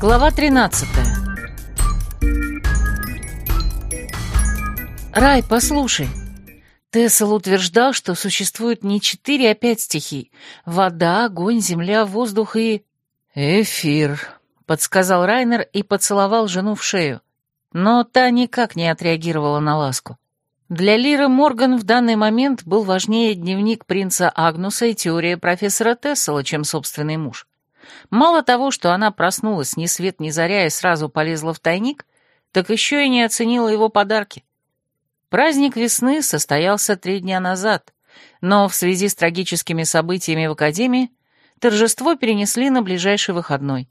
Глава 13 Рай, послушай. Тессел утверждал, что существует не четыре, а пять стихий. Вода, огонь, земля, воздух и... Эфир, подсказал Райнер и поцеловал жену в шею. Но та никак не отреагировала на ласку. Для Лиры Морган в данный момент был важнее дневник принца Агнуса и теория профессора Тессела, чем собственный муж. Мало того, что она проснулась ни свет ни заря и сразу полезла в тайник, так еще и не оценила его подарки. Праздник весны состоялся три дня назад, но в связи с трагическими событиями в Академии торжество перенесли на ближайший выходной.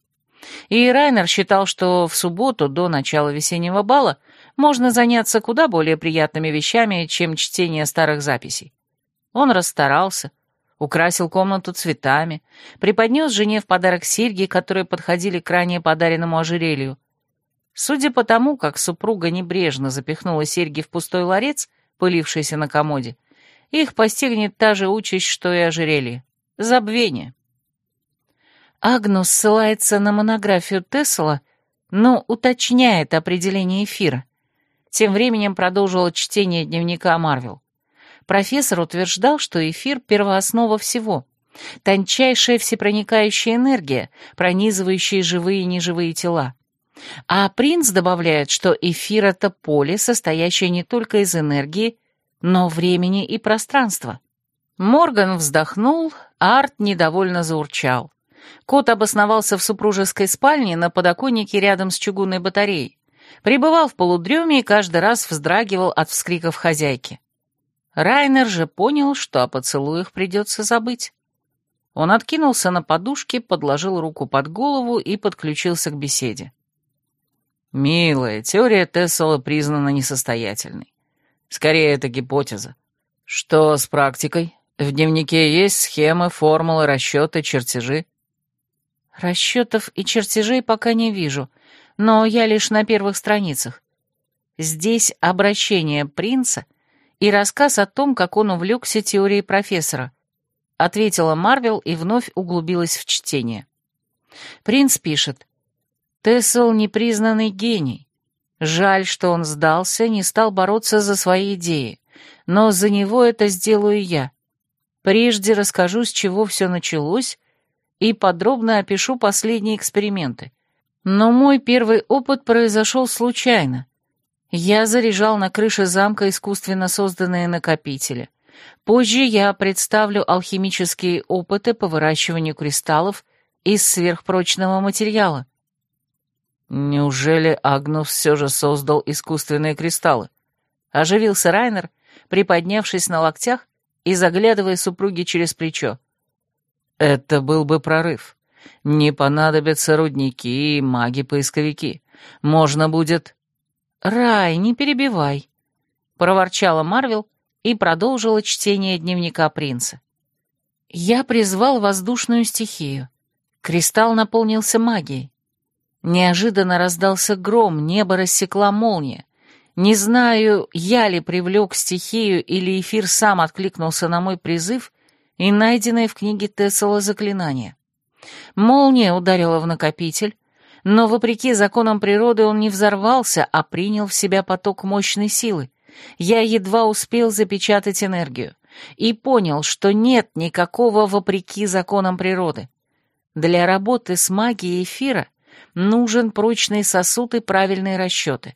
И Райнер считал, что в субботу до начала весеннего бала можно заняться куда более приятными вещами, чем чтение старых записей. Он расстарался, украсил комнату цветами, преподнес жене в подарок серьги, которые подходили к ранее подаренному ожерелью. Судя по тому, как супруга небрежно запихнула серьги в пустой ларец, пылившийся на комоде, их постигнет та же участь, что и ожерелье — забвение. Агнус ссылается на монографию Тессела, но уточняет определение эфира. Тем временем продолжила чтение дневника Марвел. Профессор утверждал, что эфир — первооснова всего. Тончайшая всепроникающая энергия, пронизывающая живые и неживые тела. А принц добавляет, что эфир — это поле, состоящее не только из энергии, но времени и пространства. Морган вздохнул, Арт недовольно заурчал. Кот обосновался в супружеской спальне на подоконнике рядом с чугунной батареей. Пребывал в полудреме и каждый раз вздрагивал от вскриков хозяйки. Райнер же понял, что о поцелуях придется забыть. Он откинулся на подушке, подложил руку под голову и подключился к беседе. «Милая, теория Тессела признана несостоятельной. Скорее, это гипотеза. Что с практикой? В дневнике есть схемы, формулы, расчеты, чертежи?» Расчетов и чертежей пока не вижу, но я лишь на первых страницах. Здесь обращение принца и рассказ о том, как он увлекся теорией профессора. Ответила Марвел и вновь углубилась в чтение. Принц пишет. Тессел — непризнанный гений. Жаль, что он сдался, не стал бороться за свои идеи. Но за него это сделаю я. Прежде расскажу, с чего все началось, и подробно опишу последние эксперименты. Но мой первый опыт произошел случайно. Я заряжал на крыше замка искусственно созданные накопители. Позже я представлю алхимические опыты по выращиванию кристаллов из сверхпрочного материала. Неужели Агнус все же создал искусственные кристаллы? Оживился Райнер, приподнявшись на локтях и заглядывая супруге через плечо. Это был бы прорыв. Не понадобятся рудники и маги-поисковики. Можно будет... «Рай, не перебивай», — проворчала Марвел и продолжила чтение дневника принца. «Я призвал воздушную стихию. Кристалл наполнился магией. Неожиданно раздался гром, небо рассекла молния. Не знаю, я ли привлек стихию или эфир сам откликнулся на мой призыв, и найденное в книге Тессела заклинание. Молния ударила в накопитель, но, вопреки законам природы, он не взорвался, а принял в себя поток мощной силы. Я едва успел запечатать энергию и понял, что нет никакого вопреки законам природы. Для работы с магией эфира нужен прочный сосуд и правильные расчеты.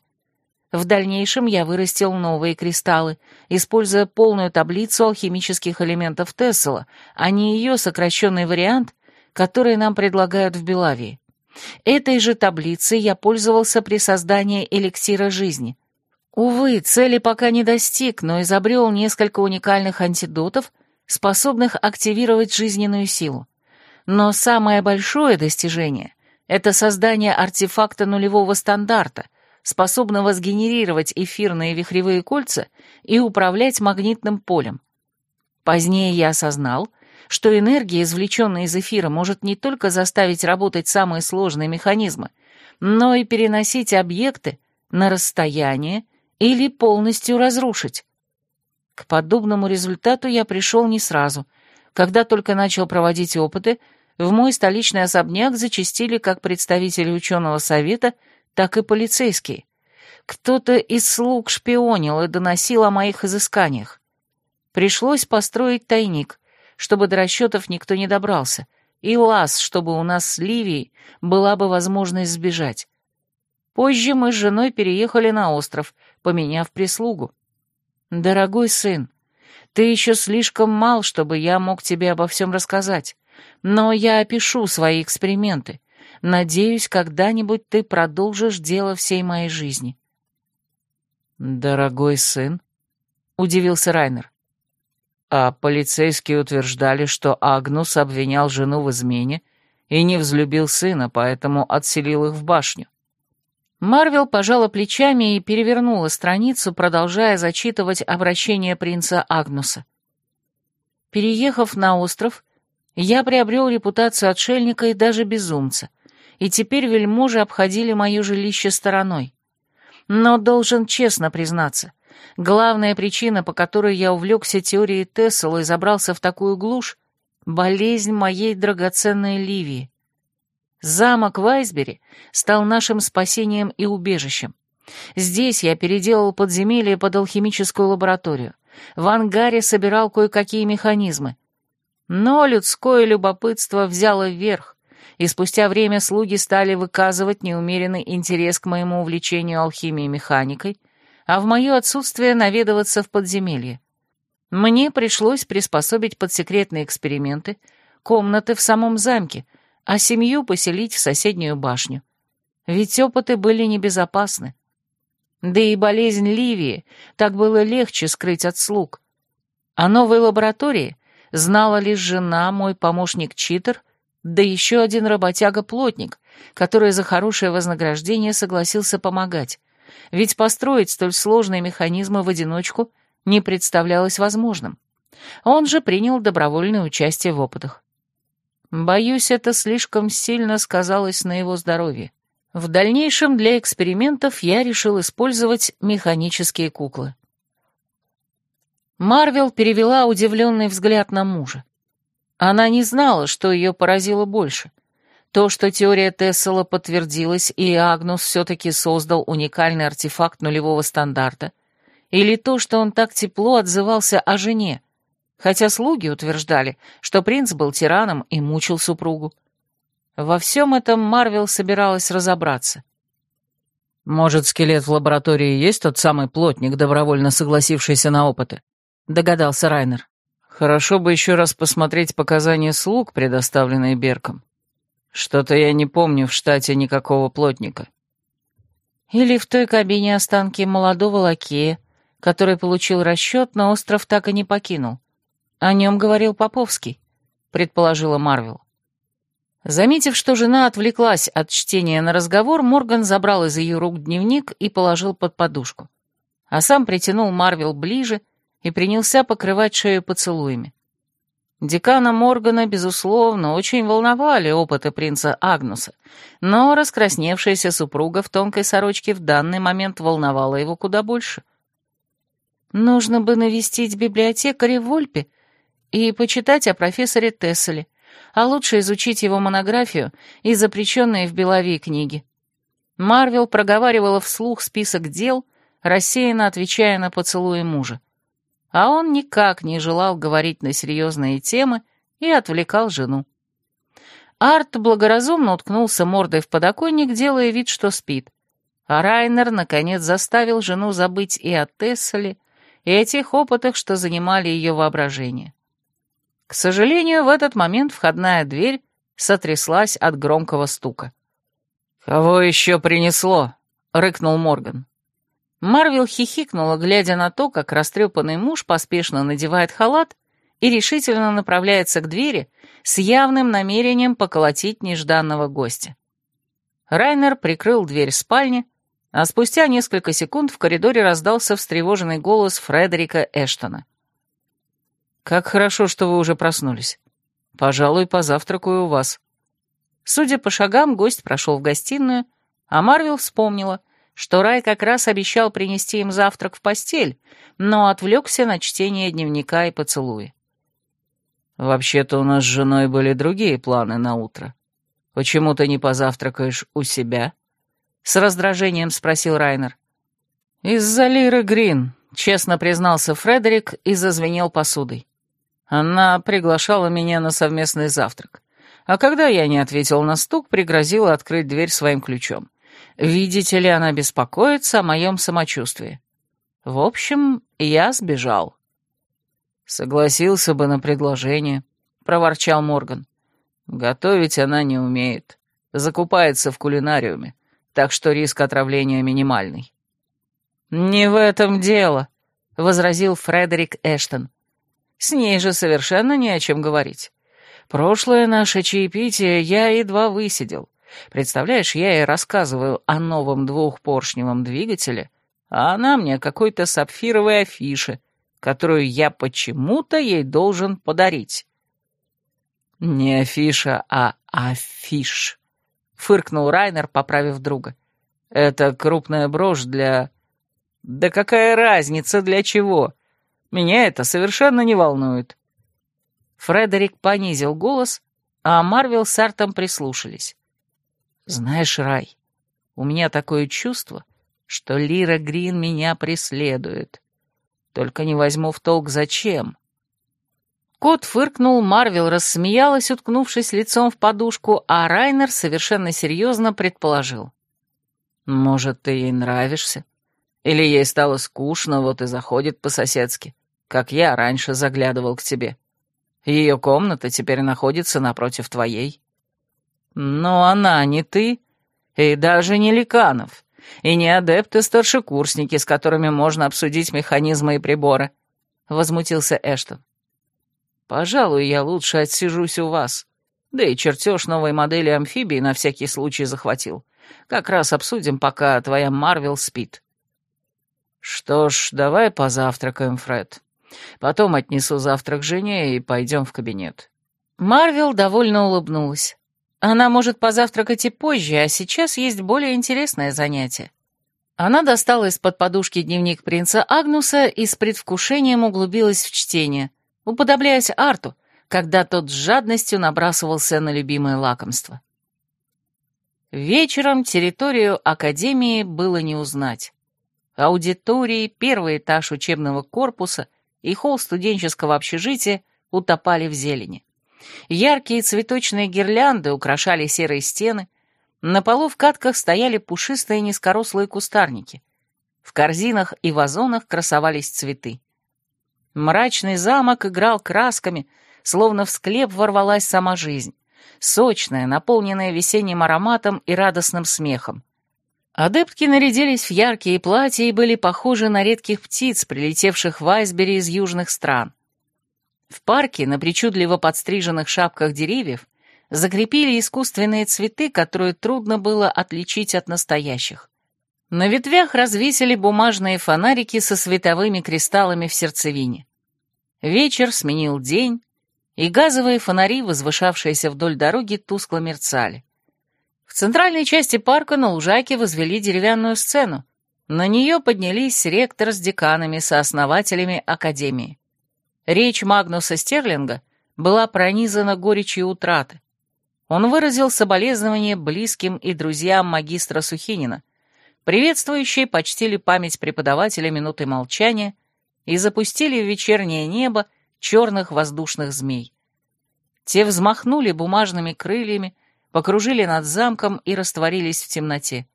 В дальнейшем я вырастил новые кристаллы, используя полную таблицу алхимических элементов Тессела, а не ее сокращенный вариант, который нам предлагают в Белавии. Этой же таблицей я пользовался при создании эликсира жизни. Увы, цели пока не достиг, но изобрел несколько уникальных антидотов, способных активировать жизненную силу. Но самое большое достижение — это создание артефакта нулевого стандарта, способного сгенерировать эфирные вихревые кольца и управлять магнитным полем. Позднее я осознал, что энергия, извлеченная из эфира, может не только заставить работать самые сложные механизмы, но и переносить объекты на расстояние или полностью разрушить. К подобному результату я пришел не сразу. Когда только начал проводить опыты, в мой столичный особняк зачастили как представители ученого совета, так и полицейские. Кто-то из слуг шпионил и доносил о моих изысканиях. Пришлось построить тайник, чтобы до расчетов никто не добрался, и лаз, чтобы у нас с Ливией была бы возможность сбежать. Позже мы с женой переехали на остров, поменяв прислугу. Дорогой сын, ты еще слишком мал, чтобы я мог тебе обо всем рассказать, но я опишу свои эксперименты. Надеюсь, когда-нибудь ты продолжишь дело всей моей жизни. «Дорогой сын?» — удивился Райнер. А полицейские утверждали, что Агнус обвинял жену в измене и не взлюбил сына, поэтому отселил их в башню. Марвел пожала плечами и перевернула страницу, продолжая зачитывать обращение принца Агнуса. Переехав на остров, я приобрел репутацию отшельника и даже безумца, и теперь вельможи обходили мое жилище стороной. Но должен честно признаться, главная причина, по которой я увлекся теорией Тессела и забрался в такую глушь — болезнь моей драгоценной Ливии. Замок в Айсбери стал нашим спасением и убежищем. Здесь я переделал подземелье под алхимическую лабораторию. В ангаре собирал кое-какие механизмы. Но людское любопытство взяло вверх, и спустя время слуги стали выказывать неумеренный интерес к моему увлечению алхимией и механикой, а в мое отсутствие наведываться в подземелье. Мне пришлось приспособить под секретные эксперименты комнаты в самом замке, а семью поселить в соседнюю башню. Ведь опыты были небезопасны. Да и болезнь Ливии так было легче скрыть от слуг. О новой лаборатории знала лишь жена, мой помощник-читер, да еще один работяга-плотник, который за хорошее вознаграждение согласился помогать. Ведь построить столь сложные механизмы в одиночку не представлялось возможным. Он же принял добровольное участие в опытах. Боюсь, это слишком сильно сказалось на его здоровье. В дальнейшем для экспериментов я решил использовать механические куклы. Марвел перевела удивленный взгляд на мужа. Она не знала, что ее поразило больше. То, что теория Тессела подтвердилась, и Агнус все-таки создал уникальный артефакт нулевого стандарта, или то, что он так тепло отзывался о жене, хотя слуги утверждали, что принц был тираном и мучил супругу. Во всем этом Марвел собиралась разобраться. «Может, скелет в лаборатории есть тот самый плотник, добровольно согласившийся на опыты?» — догадался Райнер. «Хорошо бы еще раз посмотреть показания слуг, предоставленные Берком. Что-то я не помню в штате никакого плотника». «Или в той кабине останки молодого лакея, который получил расчет, но остров так и не покинул. «О нем говорил Поповский», — предположила Марвел. Заметив, что жена отвлеклась от чтения на разговор, Морган забрал из ее рук дневник и положил под подушку. А сам притянул Марвел ближе и принялся покрывать шею поцелуями. Декана Моргана, безусловно, очень волновали опыты принца Агнуса, но раскрасневшаяся супруга в тонкой сорочке в данный момент волновала его куда больше. «Нужно бы навестить библиотекаря Вольпе и почитать о профессоре Тесселе, а лучше изучить его монографию и запрещенные в Беловии книги. Марвел проговаривала вслух список дел, рассеянно отвечая на поцелуи мужа. А он никак не желал говорить на серьезные темы и отвлекал жену. Арт благоразумно уткнулся мордой в подоконник, делая вид, что спит. А Райнер, наконец, заставил жену забыть и о Тесселе, и о тех опытах, что занимали ее воображение. К сожалению, в этот момент входная дверь сотряслась от громкого стука. «Кого еще принесло?» — рыкнул Морган. Марвел хихикнула, глядя на то, как растрепанный муж поспешно надевает халат и решительно направляется к двери с явным намерением поколотить нежданного гостя. Райнер прикрыл дверь спальни, а спустя несколько секунд в коридоре раздался встревоженный голос Фредерика Эштона. «Как хорошо, что вы уже проснулись. Пожалуй, позавтракаю у вас». Судя по шагам, гость прошел в гостиную, а Марвел вспомнила, что Рай как раз обещал принести им завтрак в постель, но отвлекся на чтение дневника и поцелуи. «Вообще-то у нас с женой были другие планы на утро. Почему ты не позавтракаешь у себя?» С раздражением спросил Райнер. «Из-за Лиры Грин», — честно признался Фредерик и зазвенел посудой. Она приглашала меня на совместный завтрак. А когда я не ответил на стук, пригрозила открыть дверь своим ключом. Видите ли, она беспокоится о моем самочувствии. В общем, я сбежал. Согласился бы на предложение, проворчал Морган. Готовить она не умеет. Закупается в кулинариуме, так что риск отравления минимальный. «Не в этом дело», — возразил Фредерик Эштон. «С ней же совершенно не о чем говорить. Прошлое наше чаепитие я едва высидел. Представляешь, я ей рассказываю о новом двухпоршневом двигателе, а она мне какой-то сапфировой афише, которую я почему-то ей должен подарить. «Не афиша, а афиш», — фыркнул Райнер, поправив друга. «Это крупная брошь для...» «Да какая разница для чего? Меня это совершенно не волнует». Фредерик понизил голос, а Марвел с Артом прислушались. «Знаешь, Рай, у меня такое чувство, что Лира Грин меня преследует. Только не возьму в толк, зачем». Кот фыркнул, Марвел рассмеялась, уткнувшись лицом в подушку, а Райнер совершенно серьезно предположил. «Может, ты ей нравишься? Или ей стало скучно, вот и заходит по-соседски, как я раньше заглядывал к тебе. Ее комната теперь находится напротив твоей». Но она не ты, и даже не Ликанов, и не адепты-старшекурсники, с которыми можно обсудить механизмы и приборы», — возмутился Эштон. «Пожалуй, я лучше отсижусь у вас. Да и чертеж новой модели амфибии на всякий случай захватил. Как раз обсудим, пока твоя Марвел спит». «Что ж, давай позавтракаем, Фред. Потом отнесу завтрак жене и пойдем в кабинет». Марвел довольно улыбнулась. Она может позавтракать и позже, а сейчас есть более интересное занятие. Она достала из-под подушки дневник принца Агнуса и с предвкушением углубилась в чтение, уподобляясь Арту, когда тот с жадностью набрасывался на любимое лакомство. Вечером территорию Академии было не узнать. Аудитории, первый этаж учебного корпуса и холл студенческого общежития утопали в зелени. Яркие цветочные гирлянды украшали серые стены, на полу в катках стояли пушистые низкорослые кустарники. В корзинах и вазонах красовались цветы. Мрачный замок играл красками, словно в склеп ворвалась сама жизнь, сочная, наполненная весенним ароматом и радостным смехом. Адептки нарядились в яркие платья и были похожи на редких птиц, прилетевших в айсбери из южных стран. В парке на причудливо подстриженных шапках деревьев закрепили искусственные цветы, которые трудно было отличить от настоящих. На ветвях развесили бумажные фонарики со световыми кристаллами в сердцевине. Вечер сменил день, и газовые фонари, возвышавшиеся вдоль дороги, тускло мерцали. В центральной части парка на лужайке возвели деревянную сцену. На нее поднялись ректор с деканами, сооснователями Академии. Речь Магнуса Стерлинга была пронизана горечью утраты. Он выразил соболезнования близким и друзьям магистра Сухинина, приветствующие почтили память преподавателя минуты молчания и запустили в вечернее небо черных воздушных змей. Те взмахнули бумажными крыльями, покружили над замком и растворились в темноте.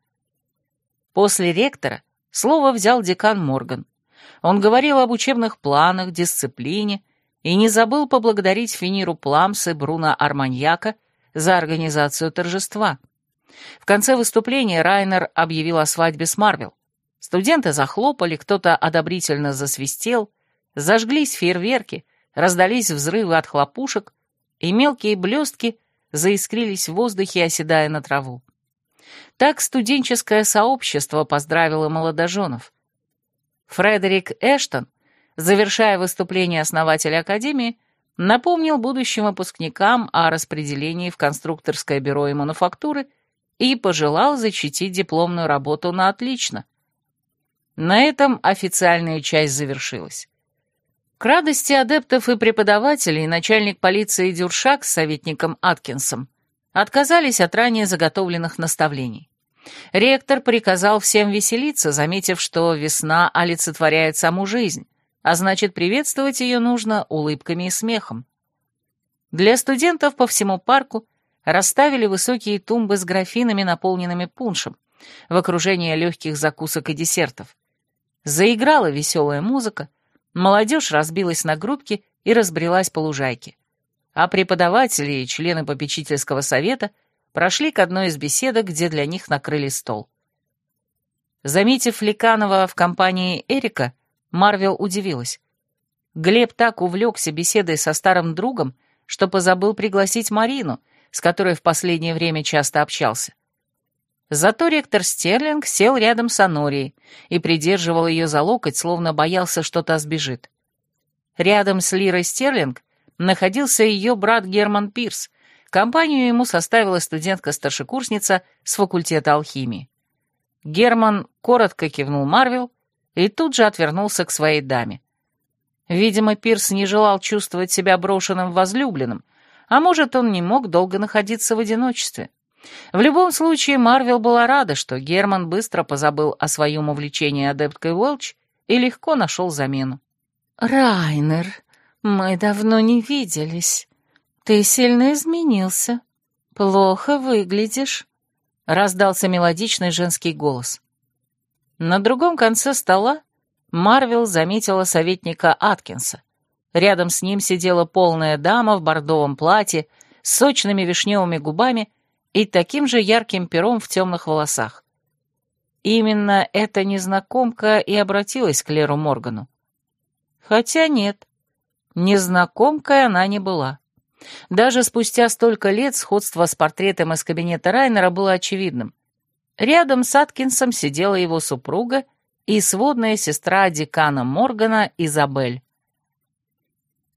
После ректора слово взял декан Морган. Он говорил об учебных планах, дисциплине и не забыл поблагодарить Финиру Пламс и Бруно Арманьяка за организацию торжества. В конце выступления Райнер объявил о свадьбе с Марвел. Студенты захлопали, кто-то одобрительно засвистел, зажглись фейерверки, раздались взрывы от хлопушек, и мелкие блестки заискрились в воздухе, оседая на траву. Так студенческое сообщество поздравило молодоженов. Фредерик Эштон, завершая выступление основателя Академии, напомнил будущим выпускникам о распределении в конструкторское бюро и мануфактуры и пожелал защитить дипломную работу на отлично. На этом официальная часть завершилась. К радости адептов и преподавателей начальник полиции Дюршак с советником Аткинсом отказались от ранее заготовленных наставлений. Ректор приказал всем веселиться, заметив, что весна олицетворяет саму жизнь, а значит, приветствовать ее нужно улыбками и смехом. Для студентов по всему парку расставили высокие тумбы с графинами, наполненными пуншем, в окружении легких закусок и десертов. Заиграла веселая музыка, молодежь разбилась на группки и разбрелась по лужайке. А преподаватели и члены попечительского совета прошли к одной из беседок, где для них накрыли стол. Заметив Ликанова в компании Эрика, Марвел удивилась. Глеб так увлекся беседой со старым другом, что позабыл пригласить Марину, с которой в последнее время часто общался. Зато ректор Стерлинг сел рядом с Анорией и придерживал ее за локоть, словно боялся, что та сбежит. Рядом с Лирой Стерлинг находился ее брат Герман Пирс. Компанию ему составила студентка-старшекурсница с факультета алхимии. Герман коротко кивнул Марвел и тут же отвернулся к своей даме. Видимо, Пирс не желал чувствовать себя брошенным возлюбленным, а может, он не мог долго находиться в одиночестве. В любом случае, Марвел была рада, что Герман быстро позабыл о своем увлечении адепткой Уэлч и легко нашел замену. «Райнер, мы давно не виделись. Ты сильно изменился. Плохо выглядишь», — раздался мелодичный женский голос. На другом конце стола Марвел заметила советника Аткинса. Рядом с ним сидела полная дама в бордовом платье с сочными вишневыми губами и таким же ярким пером в темных волосах. Именно эта незнакомка и обратилась к Леру Моргану. Хотя нет, незнакомкой она не была. Даже спустя столько лет сходство с портретом из кабинета Райнера было очевидным. Рядом с Аткинсом сидела его супруга и сводная сестра декана Моргана Изабель.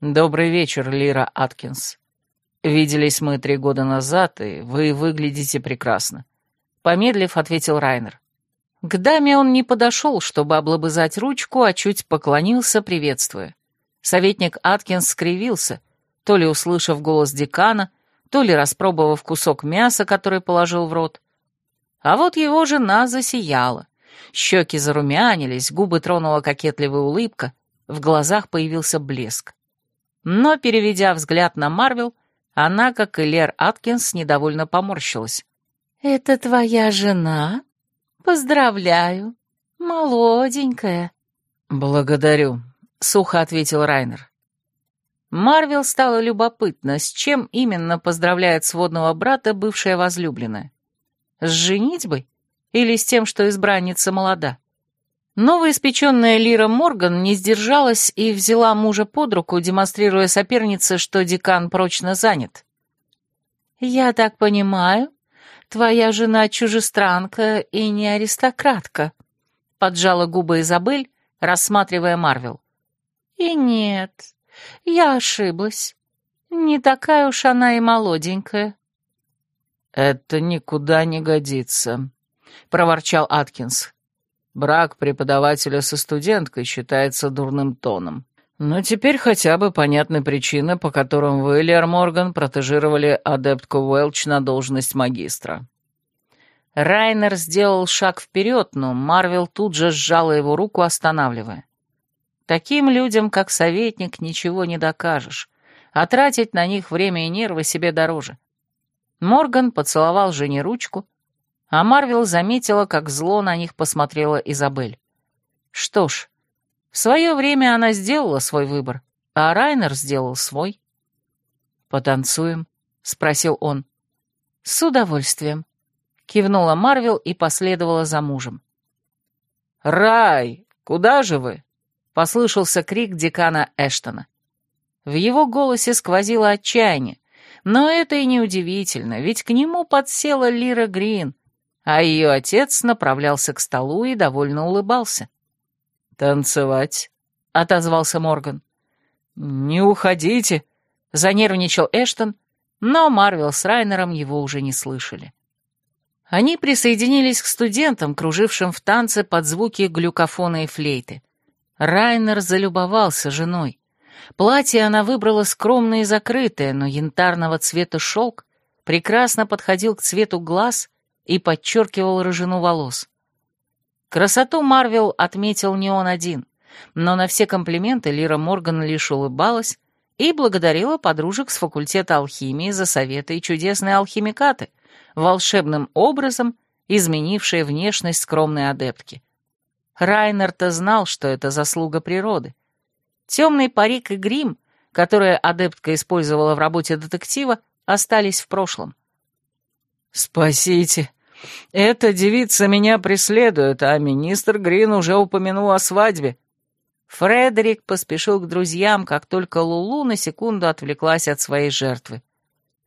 «Добрый вечер, Лира Аткинс», «Виделись мы три года назад, и вы выглядите прекрасно», — помедлив, ответил Райнер. К даме он не подошел, чтобы облобызать ручку, а чуть поклонился, приветствуя. Советник Аткинс скривился, то ли услышав голос декана, то ли распробовав кусок мяса, который положил в рот. А вот его жена засияла. Щеки зарумянились, губы тронула кокетливая улыбка, в глазах появился блеск. Но, переведя взгляд на Марвел, она, как и Лер Аткинс, недовольно поморщилась. «Это твоя жена? Поздравляю. Молоденькая». «Благодарю», — сухо ответил Райнер. Марвел стало любопытно, с чем именно поздравляет сводного брата бывшая возлюбленная. С женитьбой или с тем, что избранница молода? Новоиспеченная Лира Морган не сдержалась и взяла мужа под руку, демонстрируя сопернице, что декан прочно занят. «Я так понимаю, твоя жена чужестранка и не аристократка», — поджала губы Изабель, рассматривая Марвел. «И нет, я ошиблась. Не такая уж она и молоденькая». «Это никуда не годится», — проворчал Аткинс. Брак преподавателя со студенткой считается дурным тоном. Но теперь хотя бы понятны причины, по которым вы, Лер Морган, протежировали адептку Уэлч на должность магистра. Райнер сделал шаг вперед, но Марвел тут же сжала его руку, останавливая. Таким людям, как советник, ничего не докажешь, а тратить на них время и нервы себе дороже. Морган поцеловал жене ручку, а Марвел заметила, как зло на них посмотрела Изабель. Что ж, в свое время она сделала свой выбор, а Райнер сделал свой. «Потанцуем?» — спросил он. «С удовольствием», — кивнула Марвел и последовала за мужем. «Рай, куда же вы?» — послышался крик декана Эштона. В его голосе сквозило отчаяние, но это и не удивительно, ведь к нему подсела Лира Грин, а ее отец направлялся к столу и довольно улыбался. «Танцевать?» — отозвался Морган. «Не уходите!» — занервничал Эштон, но Марвел с Райнером его уже не слышали. Они присоединились к студентам, кружившим в танце под звуки глюкофона и флейты. Райнер залюбовался женой. Платье она выбрала скромное и закрытое, но янтарного цвета шелк прекрасно подходил к цвету глаз и подчеркивал рыжину волос. Красоту Марвел отметил не он один, но на все комплименты Лира Морган лишь улыбалась и благодарила подружек с факультета алхимии за советы и чудесные алхимикаты, волшебным образом изменившие внешность скромной адептки. Райнер-то знал, что это заслуга природы. Темный парик и грим, которые адептка использовала в работе детектива, остались в прошлом. «Спасите! Эта девица меня преследует, а министр Грин уже упомянул о свадьбе». Фредерик поспешил к друзьям, как только Лулу на секунду отвлеклась от своей жертвы.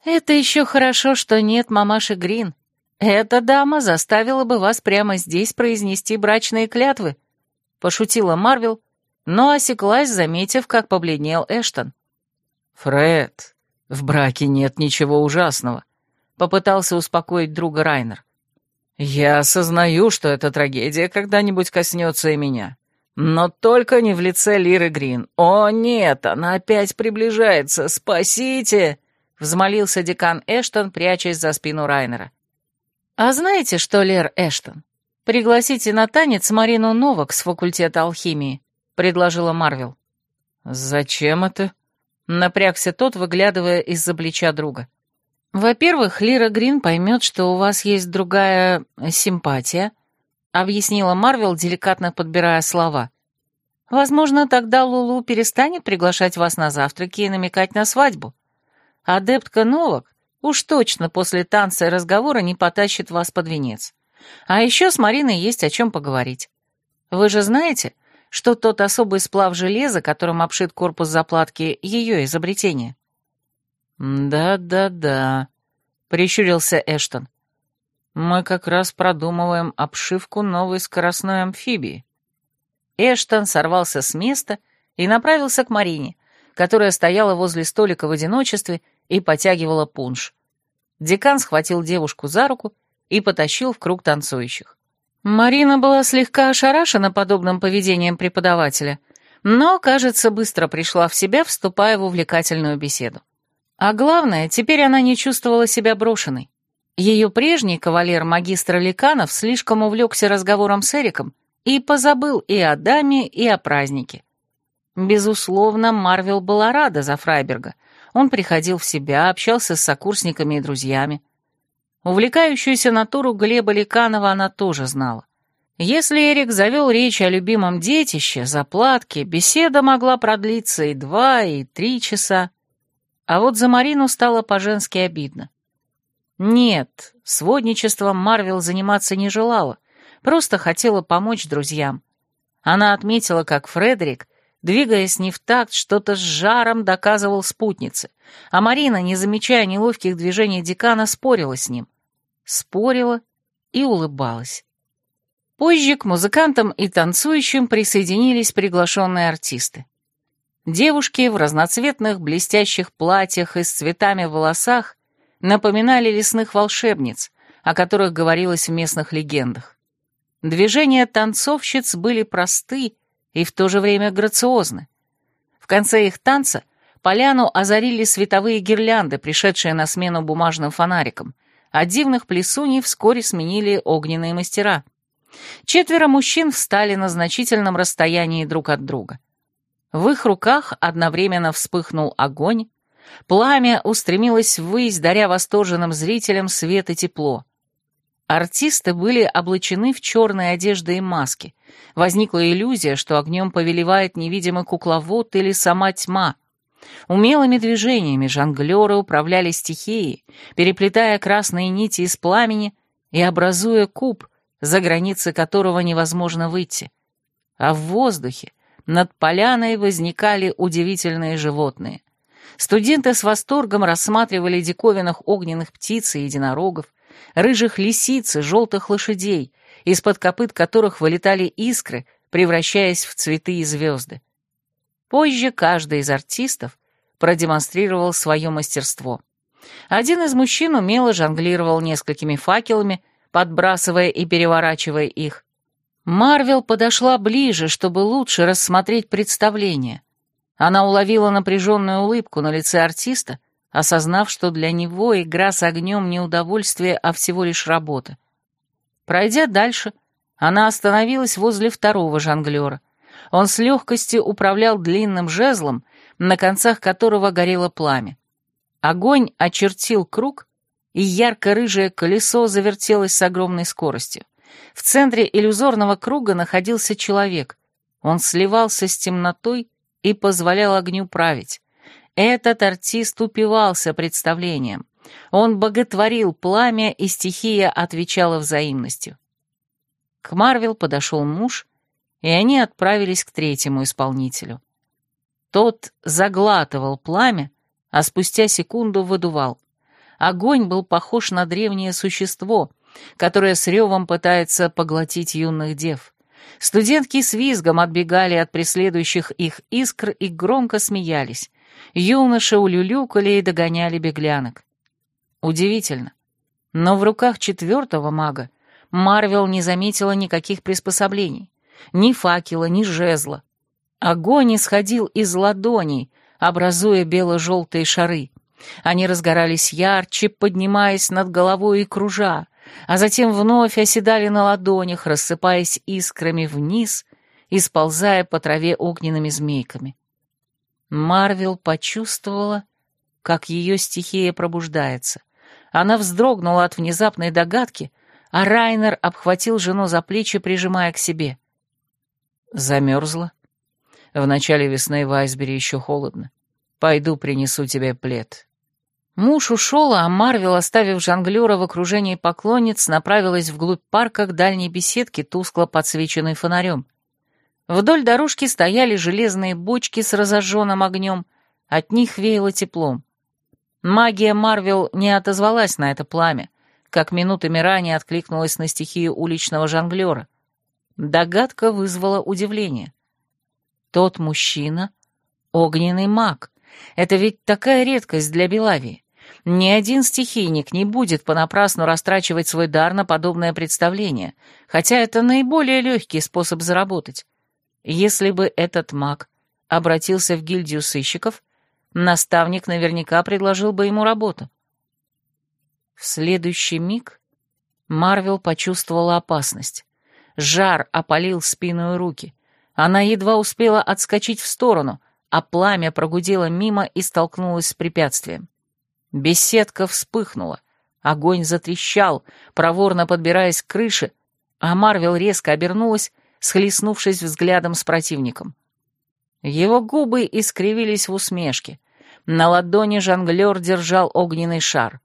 «Это еще хорошо, что нет мамаши Грин. Эта дама заставила бы вас прямо здесь произнести брачные клятвы», — пошутила Марвел, но осеклась, заметив, как побледнел Эштон. «Фред, в браке нет ничего ужасного», — попытался успокоить друга Райнер. «Я осознаю, что эта трагедия когда-нибудь коснется и меня. Но только не в лице Лиры Грин. О, нет, она опять приближается. Спасите!» — взмолился декан Эштон, прячась за спину Райнера. «А знаете что, Лер Эштон? Пригласите на танец Марину Новак с факультета алхимии», — предложила Марвел. «Зачем это?» — напрягся тот, выглядывая из-за плеча друга. «Во-первых, Лира Грин поймет, что у вас есть другая симпатия», — объяснила Марвел, деликатно подбирая слова. «Возможно, тогда Лулу перестанет приглашать вас на завтраки и намекать на свадьбу. Адептка Новак уж точно после танца и разговора не потащит вас под венец. А еще с Мариной есть о чем поговорить. Вы же знаете, что тот особый сплав железа, которым обшит корпус заплатки, ее изобретение. «Да-да-да», — прищурился Эштон. «Мы как раз продумываем обшивку новой скоростной амфибии». Эштон сорвался с места и направился к Марине, которая стояла возле столика в одиночестве и потягивала пунш. Декан схватил девушку за руку и потащил в круг танцующих. Марина была слегка ошарашена подобным поведением преподавателя, но, кажется, быстро пришла в себя, вступая в увлекательную беседу. А главное, теперь она не чувствовала себя брошенной. Ее прежний кавалер магистра Ликанов слишком увлекся разговором с Эриком и позабыл и о даме, и о празднике. Безусловно, Марвел была рада за Фрайберга. Он приходил в себя, общался с сокурсниками и друзьями. Увлекающуюся натуру Глеба Ликанова она тоже знала. Если Эрик завел речь о любимом детище, заплатке, беседа могла продлиться и два, и три часа. А вот за Марину стало по-женски обидно. Нет, сводничеством Марвел заниматься не желала, просто хотела помочь друзьям. Она отметила, как Фредерик, двигаясь не в такт, что-то с жаром доказывал спутнице, а Марина, не замечая неловких движений декана, спорила с ним спорила и улыбалась. Позже к музыкантам и танцующим присоединились приглашенные артисты. Девушки в разноцветных блестящих платьях и с цветами в волосах напоминали лесных волшебниц, о которых говорилось в местных легендах. Движения танцовщиц были просты и в то же время грациозны. В конце их танца поляну озарили световые гирлянды, пришедшие на смену бумажным фонарикам, а дивных плесуней вскоре сменили огненные мастера. Четверо мужчин встали на значительном расстоянии друг от друга. В их руках одновременно вспыхнул огонь, пламя устремилось ввысь, даря восторженным зрителям свет и тепло. Артисты были облачены в черные одежды и маски. Возникла иллюзия, что огнем повелевает невидимый кукловод или сама тьма — Умелыми движениями жонглеры управляли стихией, переплетая красные нити из пламени и образуя куб, за границы которого невозможно выйти. А в воздухе над поляной возникали удивительные животные. Студенты с восторгом рассматривали диковинных огненных птиц и единорогов, рыжих лисиц и желтых лошадей, из-под копыт которых вылетали искры, превращаясь в цветы и звезды. Позже каждый из артистов продемонстрировал свое мастерство. Один из мужчин умело жонглировал несколькими факелами, подбрасывая и переворачивая их. Марвел подошла ближе, чтобы лучше рассмотреть представление. Она уловила напряженную улыбку на лице артиста, осознав, что для него игра с огнем не удовольствие, а всего лишь работа. Пройдя дальше, она остановилась возле второго жонглера. Он с легкостью управлял длинным жезлом, на концах которого горело пламя. Огонь очертил круг, и ярко-рыжее колесо завертелось с огромной скоростью. В центре иллюзорного круга находился человек. Он сливался с темнотой и позволял огню править. Этот артист упивался представлением. Он боготворил пламя, и стихия отвечала взаимностью. К Марвел подошел муж, и они отправились к третьему исполнителю. Тот заглатывал пламя, а спустя секунду выдувал. Огонь был похож на древнее существо, которое с ревом пытается поглотить юных дев. Студентки с визгом отбегали от преследующих их искр и громко смеялись. Юноши улюлюкали и догоняли беглянок. Удивительно. Но в руках четвертого мага Марвел не заметила никаких приспособлений. Ни факела, ни жезла. Огонь исходил из ладоней, образуя бело-желтые шары. Они разгорались ярче, поднимаясь над головой и кружа, а затем вновь оседали на ладонях, рассыпаясь искрами вниз и сползая по траве огненными змейками. Марвел почувствовала, как ее стихия пробуждается. Она вздрогнула от внезапной догадки, а Райнер обхватил жену за плечи, прижимая к себе. Замерзла. В начале весны в Айсбере еще холодно. Пойду принесу тебе плед. Муж ушел, а Марвел, оставив жонглера в окружении поклонниц, направилась вглубь парка к дальней беседке, тускло подсвеченной фонарем. Вдоль дорожки стояли железные бочки с разожженным огнем, от них веяло теплом. Магия Марвел не отозвалась на это пламя, как минутами ранее откликнулась на стихию уличного жонглера. Догадка вызвала удивление. Тот мужчина — огненный маг. Это ведь такая редкость для Белавии. Ни один стихийник не будет понапрасну растрачивать свой дар на подобное представление, хотя это наиболее легкий способ заработать. Если бы этот маг обратился в гильдию сыщиков, наставник наверняка предложил бы ему работу. В следующий миг Марвел почувствовала опасность. Жар опалил спину и руки. Она едва успела отскочить в сторону, а пламя прогудело мимо и столкнулось с препятствием. Беседка вспыхнула, огонь затрещал, проворно подбираясь к крыше, а Марвел резко обернулась, схлестнувшись взглядом с противником. Его губы искривились в усмешке. На ладони жонглер держал огненный шар.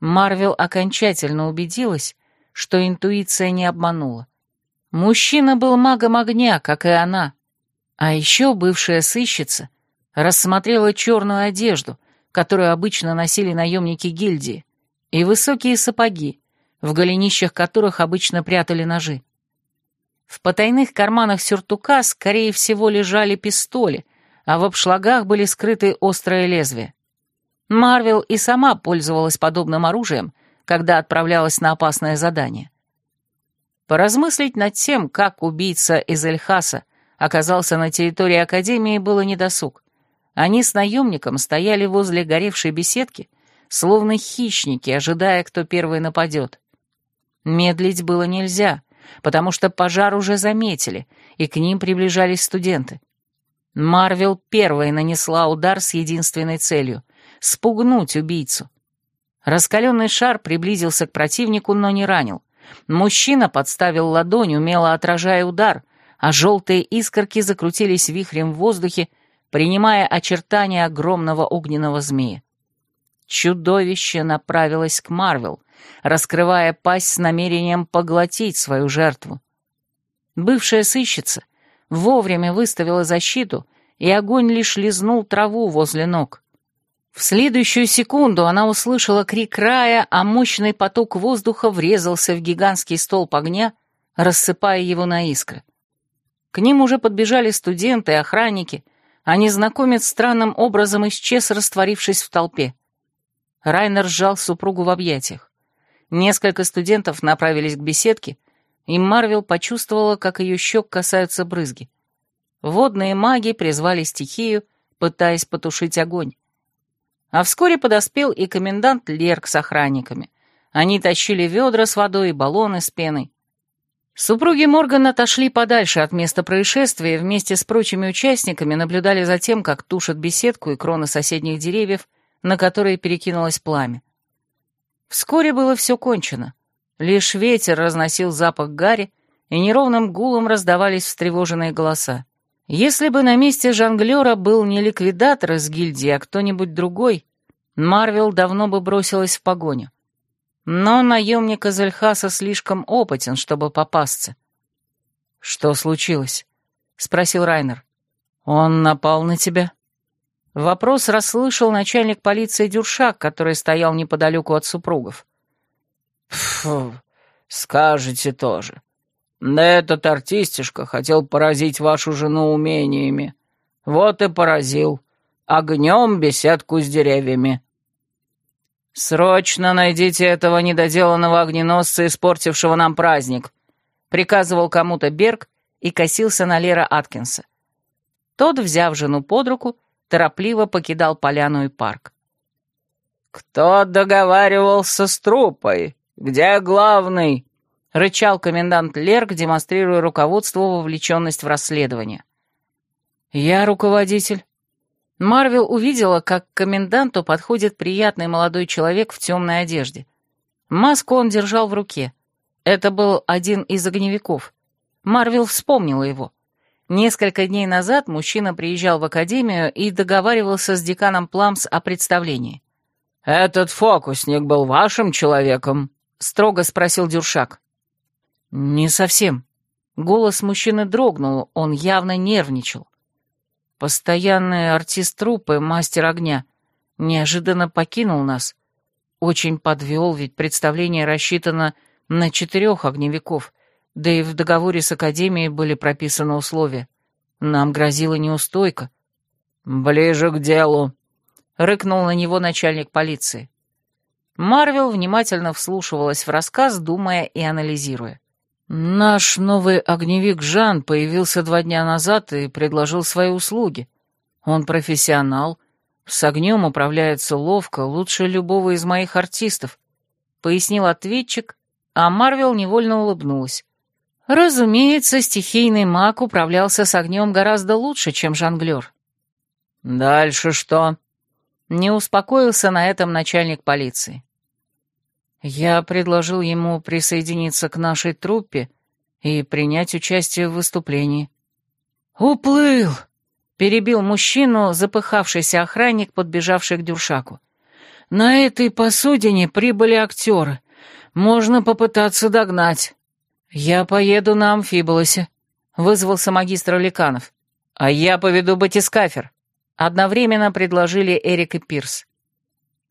Марвел окончательно убедилась, что интуиция не обманула. Мужчина был магом огня, как и она. А еще бывшая сыщица рассмотрела черную одежду, которую обычно носили наемники гильдии, и высокие сапоги, в голенищах которых обычно прятали ножи. В потайных карманах сюртука, скорее всего, лежали пистоли, а в обшлагах были скрыты острые лезвия. Марвел и сама пользовалась подобным оружием, когда отправлялась на опасное задание. Поразмыслить над тем, как убийца из Эльхаса оказался на территории Академии, было недосуг. Они с наемником стояли возле горевшей беседки, словно хищники, ожидая, кто первый нападет. Медлить было нельзя, потому что пожар уже заметили, и к ним приближались студенты. Марвел первой нанесла удар с единственной целью — спугнуть убийцу. Раскаленный шар приблизился к противнику, но не ранил. Мужчина подставил ладонь, умело отражая удар, а желтые искорки закрутились вихрем в воздухе, принимая очертания огромного огненного змея. Чудовище направилось к Марвел, раскрывая пасть с намерением поглотить свою жертву. Бывшая сыщица вовремя выставила защиту, и огонь лишь лизнул траву возле ног. В следующую секунду она услышала крик рая, а мощный поток воздуха врезался в гигантский столб огня, рассыпая его на искры. К ним уже подбежали студенты и охранники — а незнакомец странным образом исчез, растворившись в толпе. Райнер сжал супругу в объятиях. Несколько студентов направились к беседке, и Марвел почувствовала, как ее щек касаются брызги. Водные маги призвали стихию, пытаясь потушить огонь. А вскоре подоспел и комендант Лерк с охранниками. Они тащили ведра с водой и баллоны с пеной. Супруги Морган отошли подальше от места происшествия и вместе с прочими участниками наблюдали за тем, как тушат беседку и кроны соседних деревьев, на которые перекинулось пламя. Вскоре было все кончено. Лишь ветер разносил запах гари, и неровным гулом раздавались встревоженные голоса. Если бы на месте жонглера был не ликвидатор из гильдии, а кто-нибудь другой, Марвел давно бы бросилась в погоню. Но наемник из Эльхаса слишком опытен, чтобы попасться. «Что случилось?» — спросил Райнер. «Он напал на тебя?» Вопрос расслышал начальник полиции Дюршак, который стоял неподалеку от супругов. «Фу, скажете тоже. Да этот артистишка хотел поразить вашу жену умениями. Вот и поразил. Огнем беседку с деревьями». «Срочно найдите этого недоделанного огненосца, испортившего нам праздник», — приказывал кому-то Берг и косился на Лера Аткинса. Тот, взяв жену под руку, торопливо покидал поляну и парк. «Кто договаривался с трупой? Где главный?» — рычал комендант Лерк, демонстрируя руководству вовлеченность в расследование. «Я руководитель», Марвел увидела, как к коменданту подходит приятный молодой человек в темной одежде. Маску он держал в руке. Это был один из огневиков. Марвел вспомнила его. Несколько дней назад мужчина приезжал в академию и договаривался с деканом Пламс о представлении. «Этот фокусник был вашим человеком?» — строго спросил Дюршак. «Не совсем». Голос мужчины дрогнул, он явно нервничал. Постоянный артист труппы, мастер огня, неожиданно покинул нас. Очень подвел, ведь представление рассчитано на четырех огневиков, да и в договоре с Академией были прописаны условия. Нам грозила неустойка. «Ближе к делу», — рыкнул на него начальник полиции. Марвел внимательно вслушивалась в рассказ, думая и анализируя. Наш новый огневик Жан появился два дня назад и предложил свои услуги. Он профессионал, с огнем управляется ловко, лучше любого из моих артистов, пояснил ответчик, а Марвел невольно улыбнулась. Разумеется, стихийный маг управлялся с огнем гораздо лучше, чем жонглер. «Дальше что?» Не успокоился на этом начальник полиции. Я предложил ему присоединиться к нашей труппе и принять участие в выступлении. «Уплыл!» — перебил мужчину запыхавшийся охранник, подбежавший к Дюршаку. «На этой посудине прибыли актеры. Можно попытаться догнать». «Я поеду на амфиболосе», — вызвался магистр Ликанов. «А я поведу батискафер», — одновременно предложили Эрик и Пирс.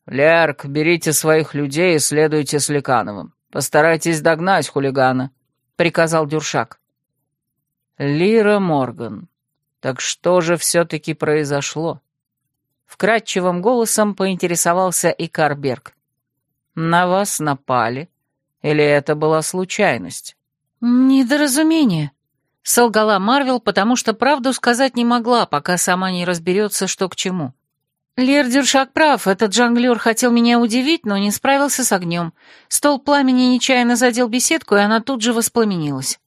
«Лерк, берите своих людей и следуйте с Ликановым. Постарайтесь догнать хулигана», — приказал Дюршак. «Лира Морган, так что же все-таки произошло?» Вкрадчивым голосом поинтересовался Икар Берг. «На вас напали? Или это была случайность?» «Недоразумение», — солгала Марвел, потому что правду сказать не могла, пока сама не разберется, что к чему. Лердершак прав, этот жонглер хотел меня удивить, но не справился с огнем. Стол пламени нечаянно задел беседку, и она тут же воспламенилась.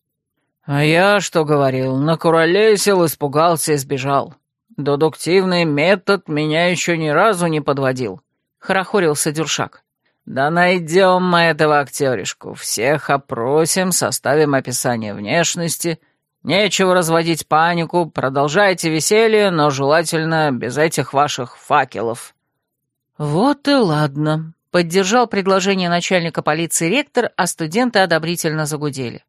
«А я что говорил, накуролесил, испугался и сбежал. Дедуктивный метод меня еще ни разу не подводил», — хорохорился Дюршак. «Да найдем мы этого актеришку, всех опросим, составим описание внешности, Нечего разводить панику, продолжайте веселье, но желательно без этих ваших факелов». «Вот и ладно», — поддержал предложение начальника полиции ректор, а студенты одобрительно загудели.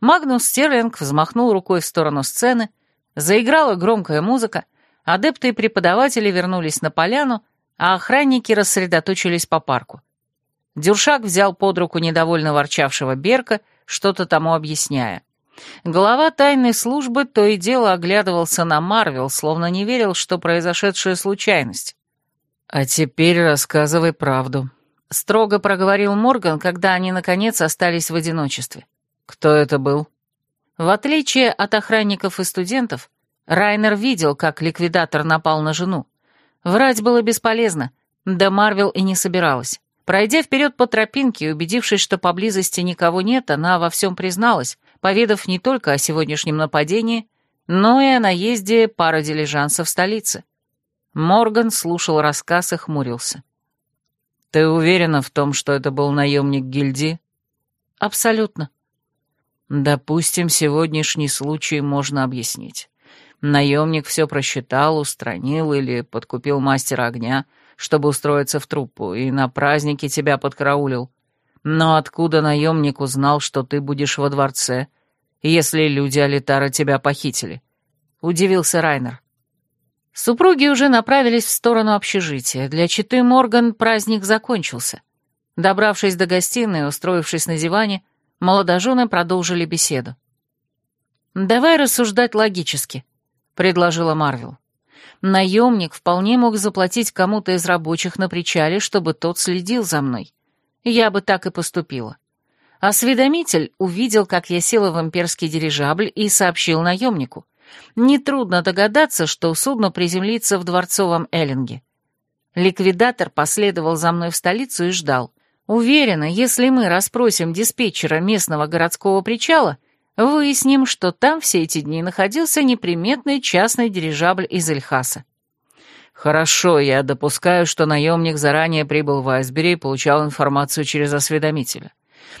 Магнус Стерлинг взмахнул рукой в сторону сцены, заиграла громкая музыка, адепты и преподаватели вернулись на поляну, а охранники рассредоточились по парку. Дюршак взял под руку недовольно ворчавшего Берка, что-то тому объясняя. Глава тайной службы то и дело оглядывался на Марвел, словно не верил, что произошедшая случайность. «А теперь рассказывай правду», — строго проговорил Морган, когда они, наконец, остались в одиночестве. «Кто это был?» В отличие от охранников и студентов, Райнер видел, как ликвидатор напал на жену. Врать было бесполезно, да Марвел и не собиралась. Пройдя вперед по тропинке убедившись, что поблизости никого нет, она во всем призналась, поведав не только о сегодняшнем нападении, но и о наезде пары дилижансов в столице. Морган слушал рассказ и хмурился. «Ты уверена в том, что это был наемник гильдии?» «Абсолютно». «Допустим, сегодняшний случай можно объяснить. Наемник все просчитал, устранил или подкупил мастера огня, чтобы устроиться в труппу, и на празднике тебя подкараулил. Но откуда наемник узнал, что ты будешь во дворце, если люди Алитара тебя похитили?» Удивился Райнер. Супруги уже направились в сторону общежития. Для Читы Морган праздник закончился. Добравшись до гостиной устроившись на диване, молодожены продолжили беседу. «Давай рассуждать логически», — предложила Марвел. «Наемник вполне мог заплатить кому-то из рабочих на причале, чтобы тот следил за мной. Я бы так и поступила. Осведомитель увидел, как я села в имперский дирижабль и сообщил наемнику. Нетрудно догадаться, что судно приземлится в дворцовом Эллинге. Ликвидатор последовал за мной в столицу и ждал. Уверена, если мы расспросим диспетчера местного городского причала, выясним, что там все эти дни находился неприметный частный дирижабль из Эльхаса. Хорошо, я допускаю, что наемник заранее прибыл в Айсбери и получал информацию через осведомителя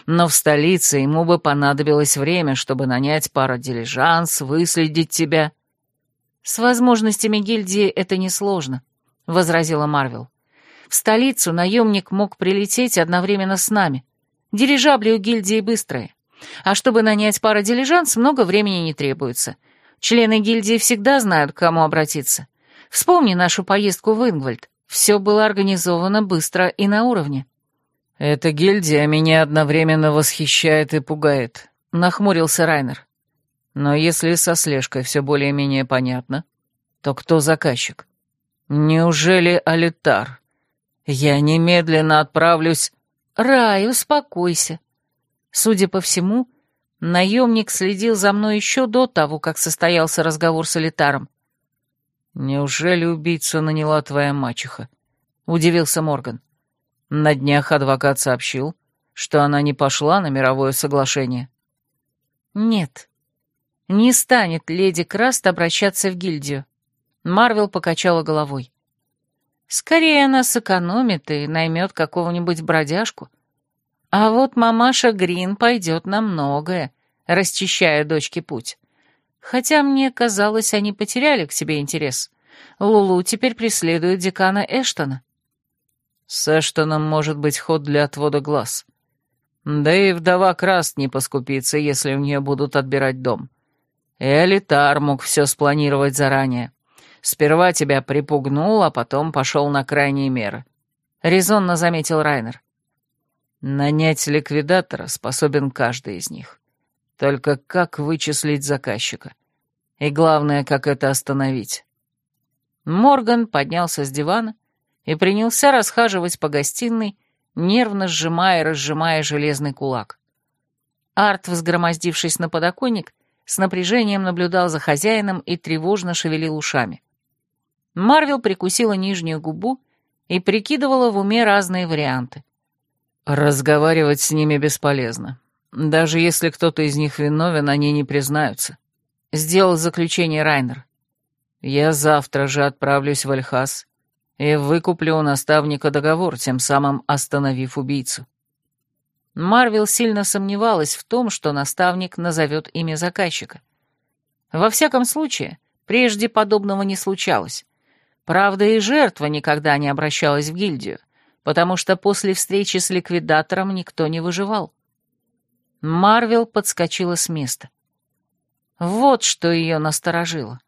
но в столице ему бы понадобилось время, чтобы нанять пару дилижанс, выследить тебя». «С возможностями гильдии это несложно», — возразила Марвел. «В столицу наемник мог прилететь одновременно с нами. Дирижабли у гильдии быстрые. А чтобы нанять пару дилижанс, много времени не требуется. Члены гильдии всегда знают, к кому обратиться. Вспомни нашу поездку в Ингвальд. Все было организовано быстро и на уровне». «Эта гильдия меня одновременно восхищает и пугает», — нахмурился Райнер. «Но если со слежкой все более-менее понятно, то кто заказчик? Неужели Алитар? Я немедленно отправлюсь...» «Рай, успокойся». Судя по всему, наемник следил за мной еще до того, как состоялся разговор с Алитаром. «Неужели убийцу наняла твоя мачеха?» — удивился Морган. На днях адвокат сообщил, что она не пошла на мировое соглашение. Нет, не станет леди Краст обращаться в гильдию. Марвел покачала головой. Скорее она сэкономит и наймет какого-нибудь бродяжку. А вот мамаша Грин пойдет на многое, расчищая дочке путь. Хотя мне казалось, они потеряли к себе интерес. Лулу теперь преследует декана Эштона. С Эштоном может быть ход для отвода глаз. Да и вдова Краст не поскупится, если у нее будут отбирать дом. И Алитар мог все спланировать заранее. Сперва тебя припугнул, а потом пошел на крайние меры. Резонно заметил Райнер. Нанять ликвидатора способен каждый из них. Только как вычислить заказчика? И главное, как это остановить? Морган поднялся с дивана и принялся расхаживать по гостиной, нервно сжимая и разжимая железный кулак. Арт, взгромоздившись на подоконник, с напряжением наблюдал за хозяином и тревожно шевелил ушами. Марвел прикусила нижнюю губу и прикидывала в уме разные варианты. «Разговаривать с ними бесполезно. Даже если кто-то из них виновен, они не признаются», — сделал заключение Райнер. «Я завтра же отправлюсь в Альхас и выкуплю у наставника договор, тем самым остановив убийцу. Марвел сильно сомневалась в том, что наставник назовет имя заказчика. Во всяком случае, прежде подобного не случалось. Правда, и жертва никогда не обращалась в гильдию, потому что после встречи с ликвидатором никто не выживал. Марвел подскочила с места. Вот что ее насторожило.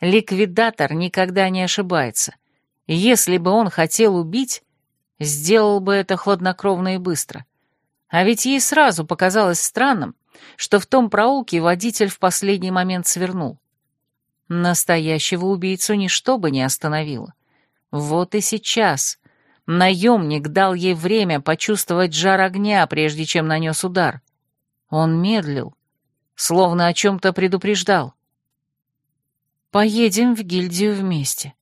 Ликвидатор никогда не ошибается. Если бы он хотел убить, сделал бы это хладнокровно и быстро. А ведь ей сразу показалось странным, что в том проулке водитель в последний момент свернул. Настоящего убийцу ничто бы не остановило. Вот и сейчас наемник дал ей время почувствовать жар огня, прежде чем нанес удар. Он медлил, словно о чем-то предупреждал. Поедем в гильдию вместе.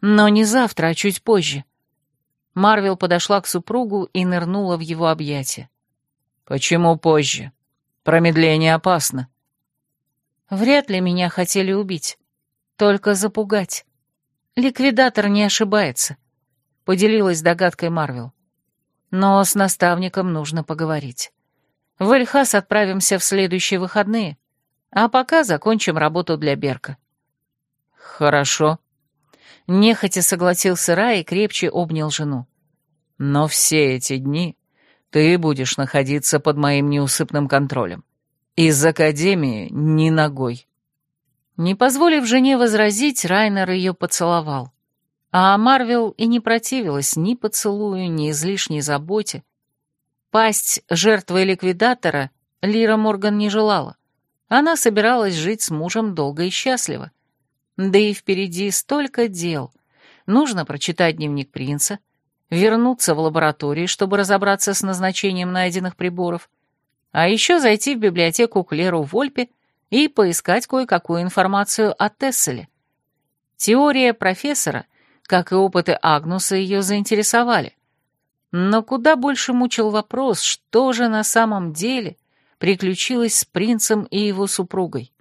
Но не завтра, а чуть позже. Марвел подошла к супругу и нырнула в его объятия. «Почему позже? Промедление опасно». Вряд ли меня хотели убить. Только запугать. Ликвидатор не ошибается, — поделилась догадкой Марвел. Но с наставником нужно поговорить. В Эльхас отправимся в следующие выходные, а пока закончим работу для Берка. Хорошо. Нехотя согласился Рай и крепче обнял жену. Но все эти дни ты будешь находиться под моим неусыпным контролем. Из Академии ни ногой. Не позволив жене возразить, Райнер ее поцеловал. А Марвел и не противилась ни поцелую, ни излишней заботе. Пасть жертвой ликвидатора Лира Морган не желала. Она собиралась жить с мужем долго и счастливо. Да и впереди столько дел. Нужно прочитать дневник принца, вернуться в лабораторию, чтобы разобраться с назначением найденных приборов, а еще зайти в библиотеку Клеру Вольпе и поискать кое-какую информацию о Тесселе. Теория профессора, как и опыты Агнуса, ее заинтересовали. Но куда больше мучил вопрос, что же на самом деле приключилось с принцем и его супругой.